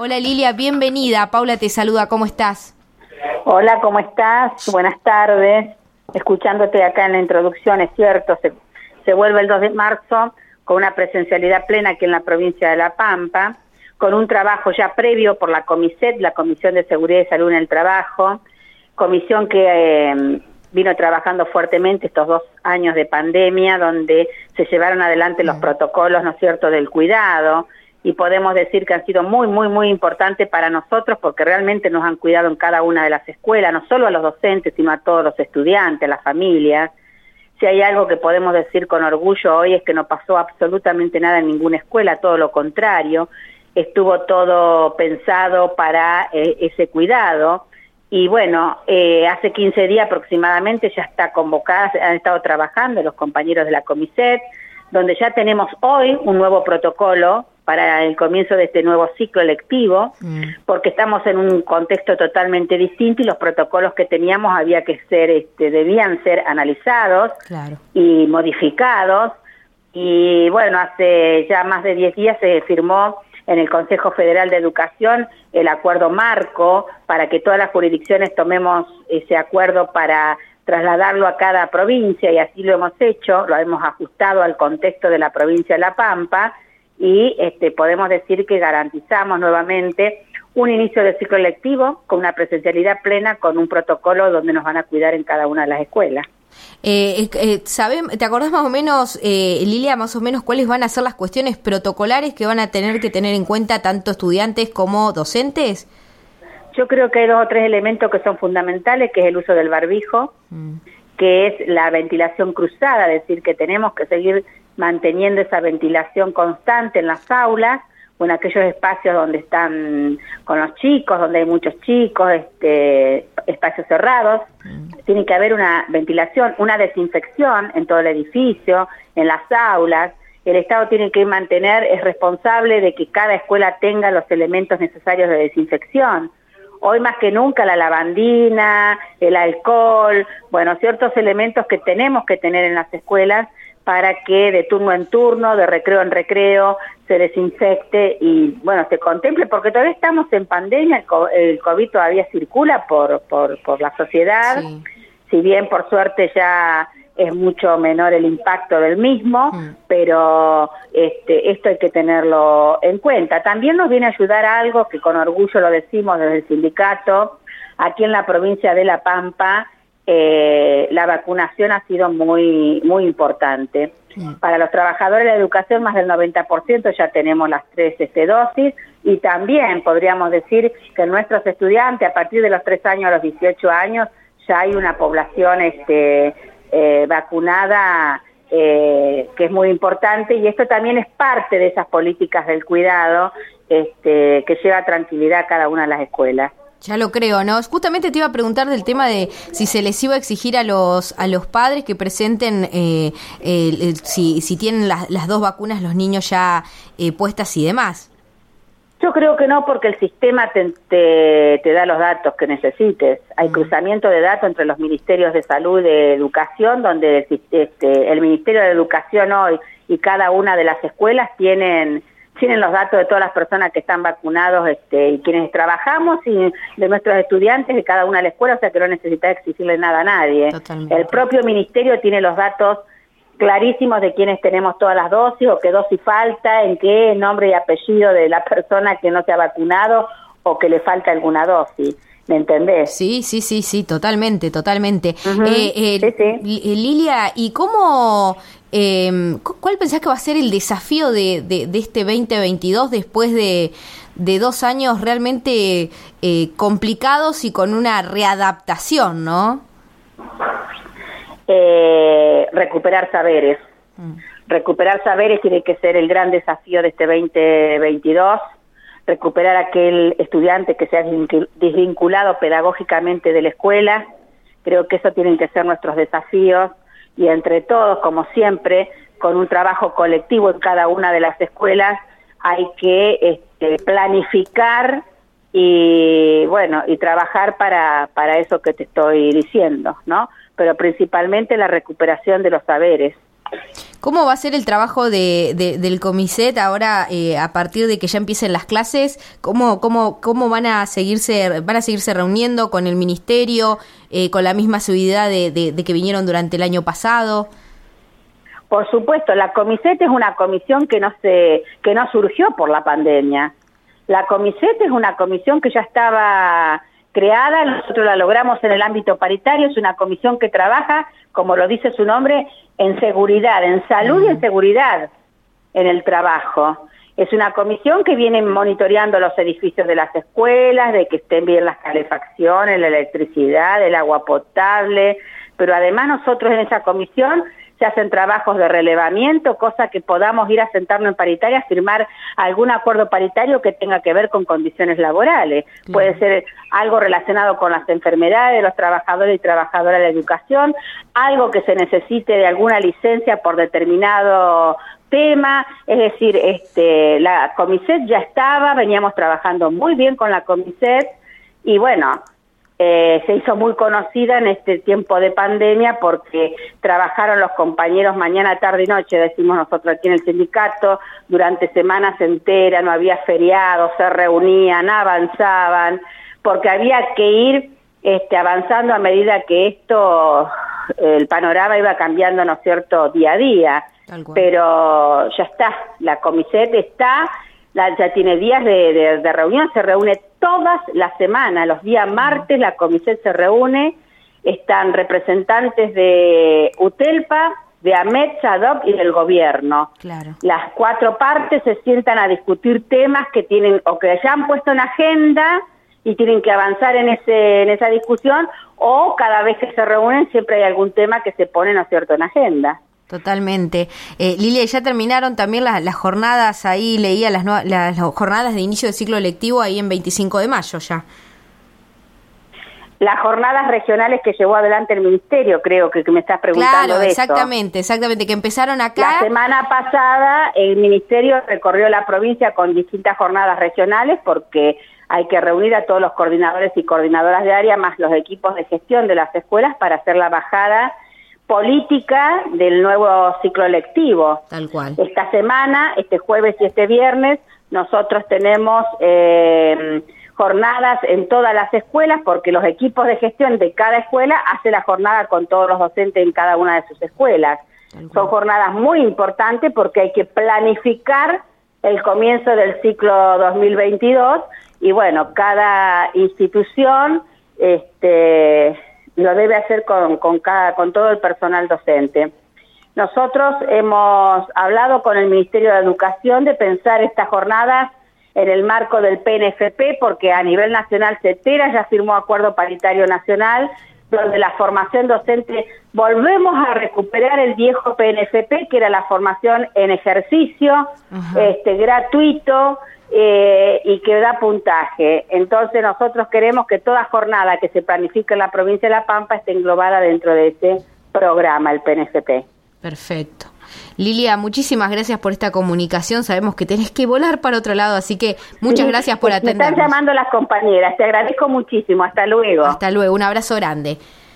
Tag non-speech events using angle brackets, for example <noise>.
Hola Lilia, bienvenida. Paula te saluda, ¿cómo estás? Hola, ¿cómo estás? Buenas tardes. Escuchándote acá en la introducción, es cierto, se, se vuelve el 2 de marzo con una presencialidad plena aquí en la provincia de La Pampa, con un trabajo ya previo por la COMISET, la Comisión de Seguridad y Salud en el Trabajo, comisión que eh, vino trabajando fuertemente estos dos años de pandemia, donde se llevaron adelante los protocolos, ¿no es cierto?, del cuidado, y podemos decir que han sido muy, muy, muy importantes para nosotros porque realmente nos han cuidado en cada una de las escuelas, no solo a los docentes, sino a todos los estudiantes, a las familias. Si hay algo que podemos decir con orgullo hoy es que no pasó absolutamente nada en ninguna escuela, todo lo contrario, estuvo todo pensado para eh, ese cuidado. Y bueno, eh, hace 15 días aproximadamente ya está convocada, han estado trabajando los compañeros de la Comiset, donde ya tenemos hoy un nuevo protocolo para el comienzo de este nuevo ciclo lectivo, mm. porque estamos en un contexto totalmente distinto y los protocolos que teníamos había que ser, este, debían ser analizados y modificados. Y bueno, hace ya más de 10 días se firmó en el Consejo Federal de Educación el acuerdo marco para que todas las jurisdicciones tomemos ese acuerdo para trasladarlo a cada provincia y así lo hemos hecho, lo hemos ajustado al contexto de la provincia de La Pampa y este, podemos decir que garantizamos nuevamente un inicio de ciclo lectivo con una presencialidad plena, con un protocolo donde nos van a cuidar en cada una de las escuelas. Eh, eh, ¿Te acordás más o menos, eh, Lilia, más o menos cuáles van a ser las cuestiones protocolares que van a tener que tener en cuenta tanto estudiantes como docentes? Yo creo que hay dos o tres elementos que son fundamentales, que es el uso del barbijo, mm. Que es la ventilación cruzada, es decir, que tenemos que seguir manteniendo esa ventilación constante en las aulas o en aquellos espacios donde están con los chicos, donde hay muchos chicos, este, espacios cerrados. Mm. Tiene que haber una ventilación, una desinfección en todo el edificio, en las aulas. El Estado tiene que mantener, es responsable de que cada escuela tenga los elementos necesarios de desinfección. Hoy más que nunca la lavandina, el alcohol, bueno, ciertos elementos que tenemos que tener en las escuelas para que de turno en turno, de recreo en recreo, se desinfecte y, bueno, se contemple, porque todavía estamos en pandemia, el COVID todavía circula por, por, por la sociedad, si bien por suerte ya es mucho menor el impacto del mismo, mm. pero este, esto hay que tenerlo en cuenta. También nos viene a ayudar algo que con orgullo lo decimos desde el sindicato, aquí en la provincia de La Pampa, eh, la vacunación ha sido muy, muy importante. Para los trabajadores de la educación, más del 90% ya tenemos las tres este, dosis y también podríamos decir que nuestros estudiantes, a partir de los 3 años a los 18 años, ya hay una población este, eh, vacunada eh, que es muy importante y esto también es parte de esas políticas del cuidado este, que lleva tranquilidad a cada una de las escuelas. Ya lo creo, ¿no? Justamente te iba a preguntar del tema de si se les iba a exigir a los a los padres que presenten eh, si, si tienen las dos vacunas los niños ya eh, puestas y demás. Yo creo que no, porque el sistema te, te, da los datos que necesites. Hay cruzamiento de datos entre los ministerios de salud y de educación, donde este, el Ministerio de Educación hoy y cada una de las escuelas tienen tienen los datos de todas las personas que están vacunados este, y quienes trabajamos y de nuestros estudiantes de cada una de la escuela, o sea que no necesita exigirle nada a nadie. El propio ministerio tiene los datos clarísimos de quienes tenemos todas las dosis o qué dosis falta, en qué nombre y apellido de la <laughs> persona que no se ha vacunado o que le falta alguna dosis. ¿Me entendés? Sí, sí, sí, sí, totalmente, totalmente. Eh, eh, Lilia, ¿y cómo, eh, cuál pensás que va a ser el desafío de, de, este 2022 después de, de dos años realmente eh, complicados y con una readaptación, ¿no? Eh, recuperar saberes. Mm. Recuperar saberes tiene que ser el gran desafío de este 2022 recuperar aquel estudiante que se ha desvinculado pedagógicamente de la escuela. Creo que eso tienen que ser nuestros desafíos y entre todos, como siempre, con un trabajo colectivo en cada una de las escuelas, hay que este, planificar y bueno y trabajar para para eso que te estoy diciendo, ¿no? Pero principalmente la recuperación de los saberes. ¿Cómo va a ser el trabajo de, del Comiset ahora eh, a partir de que ya empiecen las clases? ¿Cómo, cómo, cómo van a seguirse van a seguirse reuniendo con el ministerio eh, con la misma seguridad de, de, que vinieron durante el año pasado? Por supuesto, la Comiset es una comisión que no se que no surgió por la pandemia. La Comiset es una comisión que ya estaba creada, nosotros la logramos en el ámbito paritario, es una comisión que trabaja, como lo dice su nombre, en seguridad, en salud y en seguridad en el trabajo. Es una comisión que viene monitoreando los edificios de las escuelas, de que estén bien las calefacciones, la electricidad, el agua potable, pero además nosotros en esa comisión se hacen trabajos de relevamiento, cosa que podamos ir a sentarnos en paritaria firmar algún acuerdo paritario que tenga que ver con condiciones laborales. Puede ser algo relacionado con las enfermedades de los trabajadores y trabajadoras de la educación, algo que se necesite de alguna licencia por determinado tema, es decir, este, la Comiset ya estaba, veníamos trabajando muy bien con la Comiset y bueno, eh, se hizo muy conocida en este tiempo de pandemia porque trabajaron los compañeros mañana, tarde y noche, decimos nosotros aquí en el sindicato, durante semanas enteras, no había feriados, se reunían, avanzaban, porque había que ir este, avanzando a medida que esto, el panorama iba cambiando, ¿no es cierto?, día a día. Pero ya está, la comiset está ya tiene días de, reunión, se reúne todas las semanas, los días martes la comisión se reúne, están representantes de UTELPA, de AMET, SADOC y del gobierno. Claro. Las cuatro partes se sientan a discutir temas que tienen o que ya han puesto en agenda y tienen que avanzar en ese en esa discusión o cada vez que se reúnen siempre hay algún tema que se pone, ¿no es cierto?, en agenda. Totalmente. Eh, Lilia, ya terminaron también las, las jornadas ahí, leía las, las, jornadas de inicio del ciclo lectivo ahí en 25 de mayo ya. Las jornadas regionales que llevó adelante el ministerio, creo que, me estás preguntando. Claro, exactamente, exactamente, que empezaron acá. La semana pasada el ministerio recorrió la provincia con distintas jornadas regionales porque hay que reunir a todos los coordinadores y coordinadoras de área más los equipos de gestión de las escuelas para hacer la bajada política del nuevo ciclo lectivo. Tal cual. Esta semana, este jueves y este viernes, nosotros tenemos eh, jornadas en todas las escuelas porque los equipos de gestión de cada escuela hacen la jornada con todos los docentes en cada una de sus escuelas. Son jornadas muy importantes porque hay que planificar el comienzo del ciclo 2022 y bueno, cada institución este, lo debe hacer con, con, cada, con todo el personal docente. Nosotros hemos hablado con el Ministerio de Educación de pensar estas jornadas en el marco del PNFP, porque a nivel nacional CETERA ya firmó acuerdo paritario nacional, donde la formación docente volvemos a recuperar el viejo PNFP, que era la formación en ejercicio, este gratuito, eh, y que da puntaje. Entonces nosotros queremos que toda jornada que se planifique en la provincia de La Pampa esté englobada dentro de ese programa, el PNCP. Perfecto. Lilia, muchísimas gracias por esta comunicación. Sabemos que tenés que volar para otro lado, así que muchas gracias por atendernos. Me están llamando las compañeras. Te agradezco muchísimo. Hasta luego. Hasta luego. Un abrazo grande.